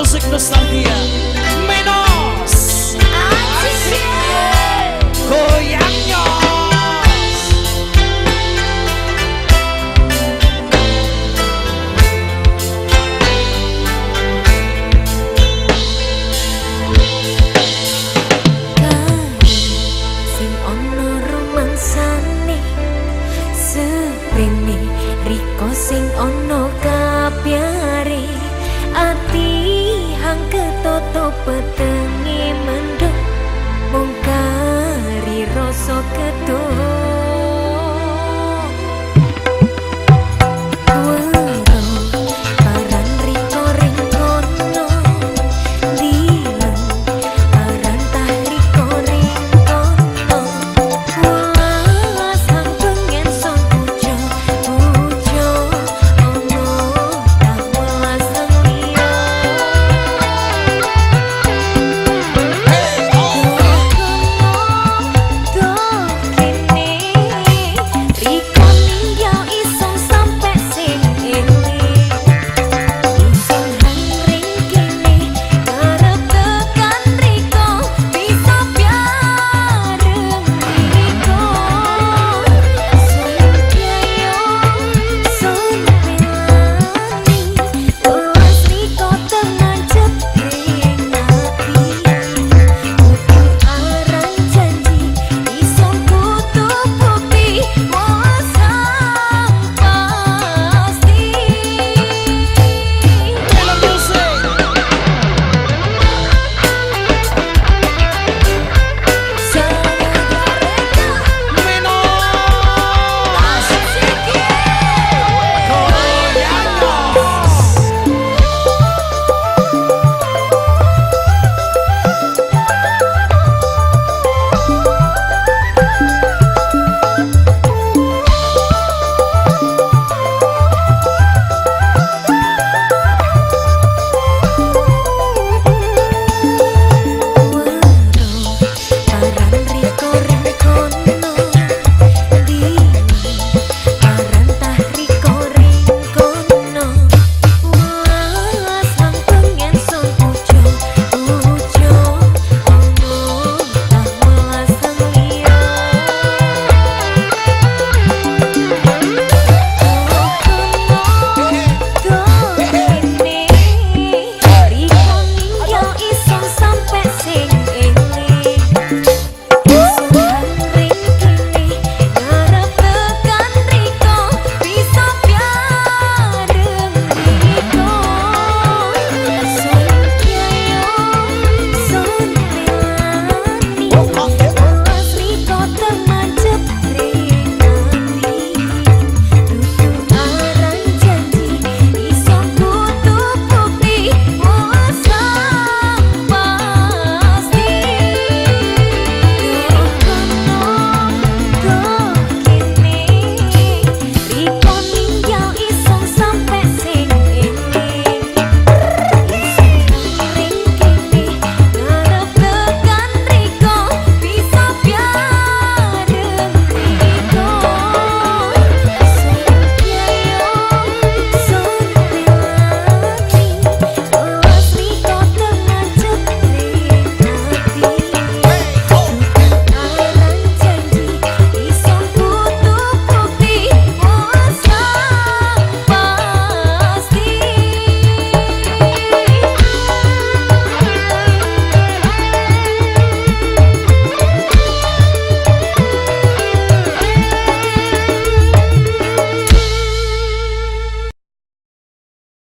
music nostalgia menos goyangnya sing ono Tato petengi mendung Mungkari rosok ketuk tan rico.